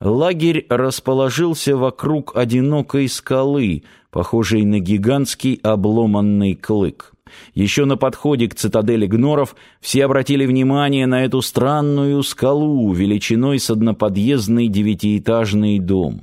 Лагерь расположился вокруг одинокой скалы, похожей на гигантский обломанный клык. Еще на подходе к цитадели гноров все обратили внимание на эту странную скалу величиной с одноподъездный девятиэтажный дом.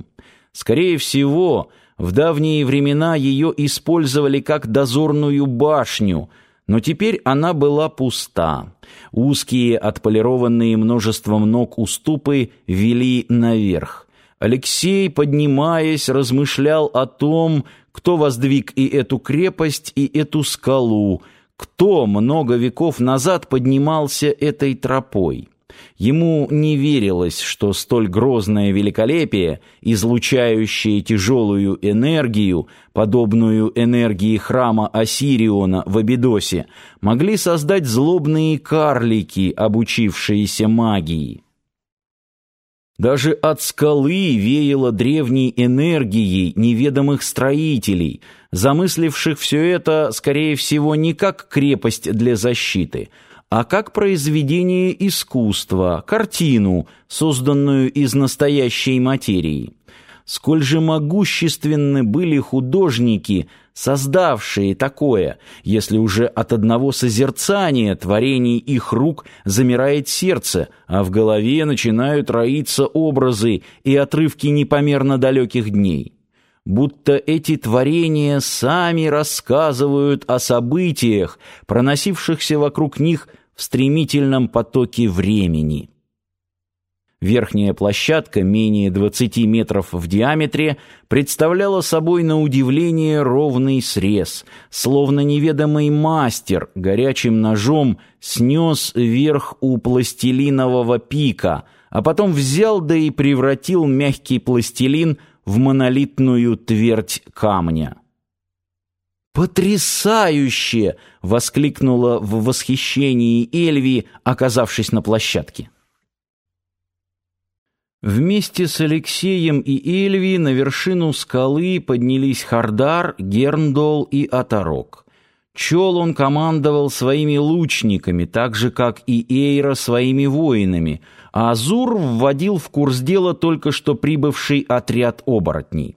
Скорее всего, в давние времена ее использовали как дозорную башню, но теперь она была пуста. Узкие, отполированные множеством ног уступы вели наверх. Алексей, поднимаясь, размышлял о том, кто воздвиг и эту крепость, и эту скалу, кто много веков назад поднимался этой тропой. Ему не верилось, что столь грозное великолепие, излучающее тяжелую энергию, подобную энергии храма Осириона в Абидосе, могли создать злобные карлики, обучившиеся магии. Даже от скалы веяло древней энергией неведомых строителей, замысливших все это, скорее всего, не как крепость для защиты, а как произведение искусства, картину, созданную из настоящей материи. Сколь же могущественны были художники, создавшие такое, если уже от одного созерцания творений их рук замирает сердце, а в голове начинают роиться образы и отрывки непомерно далеких дней. Будто эти творения сами рассказывают о событиях, проносившихся вокруг них в стремительном потоке времени. Верхняя площадка, менее 20 метров в диаметре, представляла собой на удивление ровный срез, словно неведомый мастер горячим ножом снес верх у пластилинового пика, а потом взял да и превратил мягкий пластилин в монолитную твердь камня. «Потрясающе!» — воскликнула в восхищении Эльви, оказавшись на площадке. Вместе с Алексеем и Эльви на вершину скалы поднялись Хардар, Герндол и Атарок. Чел он командовал своими лучниками, так же, как и Эйра своими воинами, а Азур вводил в курс дела только что прибывший отряд оборотней.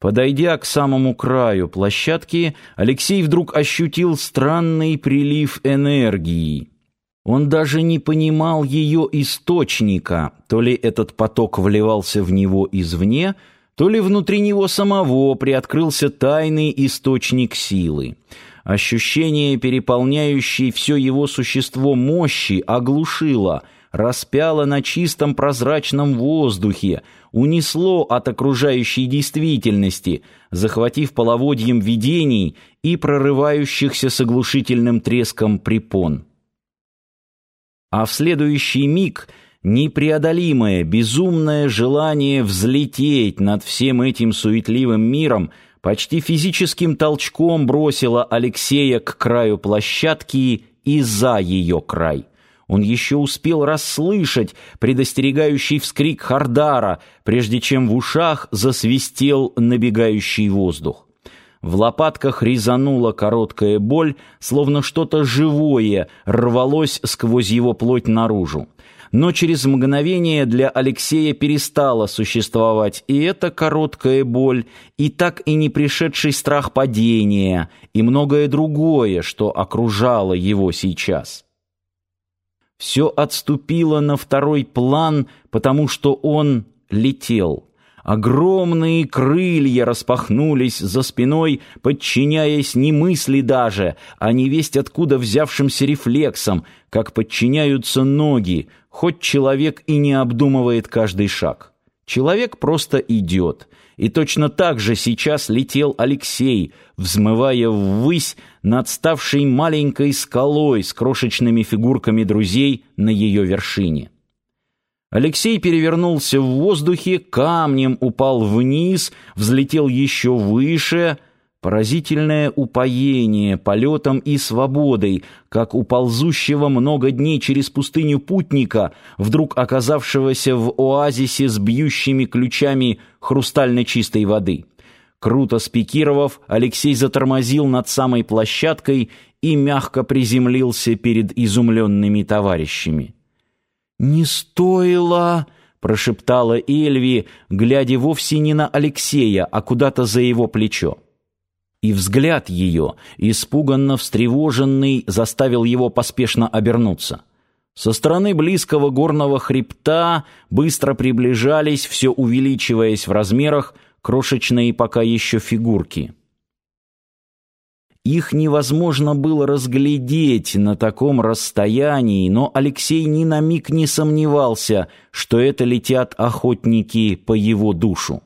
Подойдя к самому краю площадки, Алексей вдруг ощутил странный прилив энергии. Он даже не понимал ее источника, то ли этот поток вливался в него извне, то ли внутри него самого приоткрылся тайный источник силы. Ощущение, переполняющее все его существо мощи, оглушило, распяло на чистом прозрачном воздухе, унесло от окружающей действительности, захватив половодьем видений и прорывающихся с оглушительным треском препон. А в следующий миг непреодолимое, безумное желание взлететь над всем этим суетливым миром почти физическим толчком бросило Алексея к краю площадки и за ее край. Он еще успел расслышать предостерегающий вскрик Хардара, прежде чем в ушах засвистел набегающий воздух. В лопатках резанула короткая боль, словно что-то живое рвалось сквозь его плоть наружу. Но через мгновение для Алексея перестала существовать и эта короткая боль, и так и не пришедший страх падения, и многое другое, что окружало его сейчас. Все отступило на второй план, потому что он летел. Огромные крылья распахнулись за спиной, подчиняясь не мысли даже, а не весть откуда взявшимся рефлексом, как подчиняются ноги, хоть человек и не обдумывает каждый шаг. Человек просто идет. И точно так же сейчас летел Алексей, взмывая ввысь над ставшей маленькой скалой с крошечными фигурками друзей на ее вершине. Алексей перевернулся в воздухе, камнем упал вниз, взлетел еще выше. Поразительное упоение полетом и свободой, как у ползущего много дней через пустыню путника, вдруг оказавшегося в оазисе с бьющими ключами хрустально чистой воды. Круто спикировав, Алексей затормозил над самой площадкой и мягко приземлился перед изумленными товарищами. «Не стоило!» — прошептала Эльви, глядя вовсе не на Алексея, а куда-то за его плечо. И взгляд ее, испуганно встревоженный, заставил его поспешно обернуться. Со стороны близкого горного хребта быстро приближались, все увеличиваясь в размерах, крошечные пока еще фигурки. Их невозможно было разглядеть на таком расстоянии, но Алексей ни на миг не сомневался, что это летят охотники по его душу.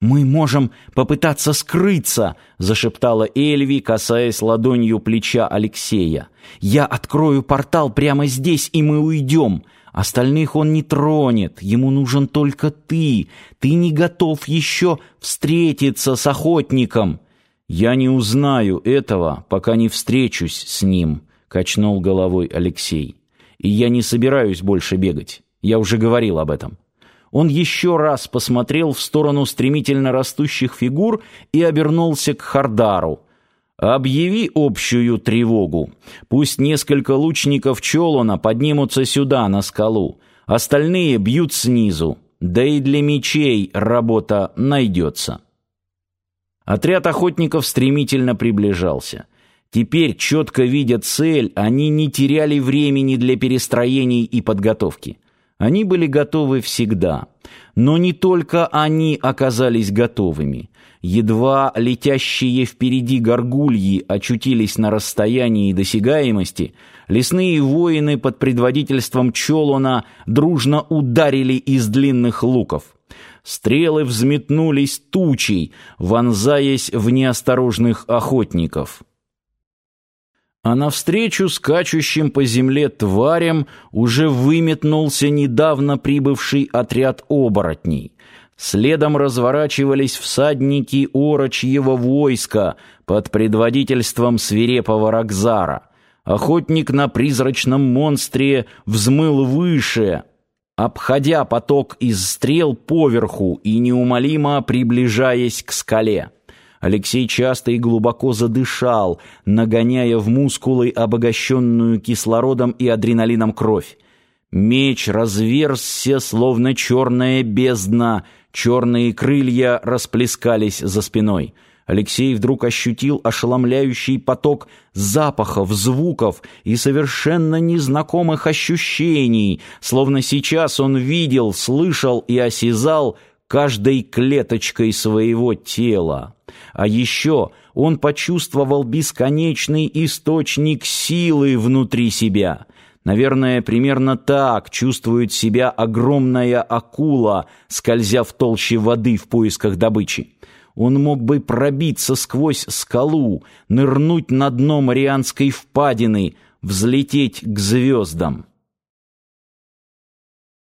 «Мы можем попытаться скрыться», — зашептала Эльви, касаясь ладонью плеча Алексея. «Я открою портал прямо здесь, и мы уйдем. Остальных он не тронет, ему нужен только ты. Ты не готов еще встретиться с охотником». «Я не узнаю этого, пока не встречусь с ним», — качнул головой Алексей. «И я не собираюсь больше бегать. Я уже говорил об этом». Он еще раз посмотрел в сторону стремительно растущих фигур и обернулся к Хардару. «Объяви общую тревогу. Пусть несколько лучников Чолона поднимутся сюда, на скалу. Остальные бьют снизу. Да и для мечей работа найдется». Отряд охотников стремительно приближался. Теперь, четко видя цель, они не теряли времени для перестроений и подготовки. Они были готовы всегда. Но не только они оказались готовыми. Едва летящие впереди горгульи очутились на расстоянии досягаемости, лесные воины под предводительством Чолона дружно ударили из длинных луков. Стрелы взметнулись тучей, вонзаясь в неосторожных охотников а навстречу скачущим по земле тварям уже выметнулся недавно прибывший отряд оборотней. Следом разворачивались всадники орочьего войска под предводительством свирепого Рокзара. Охотник на призрачном монстре взмыл выше, обходя поток из стрел поверху и неумолимо приближаясь к скале. Алексей часто и глубоко задышал, нагоняя в мускулы обогащенную кислородом и адреналином кровь. Меч разверзся, словно черная бездна, черные крылья расплескались за спиной. Алексей вдруг ощутил ошеломляющий поток запахов, звуков и совершенно незнакомых ощущений, словно сейчас он видел, слышал и осязал каждой клеточкой своего тела. А еще он почувствовал бесконечный источник силы внутри себя. Наверное, примерно так чувствует себя огромная акула, скользя в толще воды в поисках добычи. Он мог бы пробиться сквозь скалу, нырнуть на дно Марианской впадины, взлететь к звездам.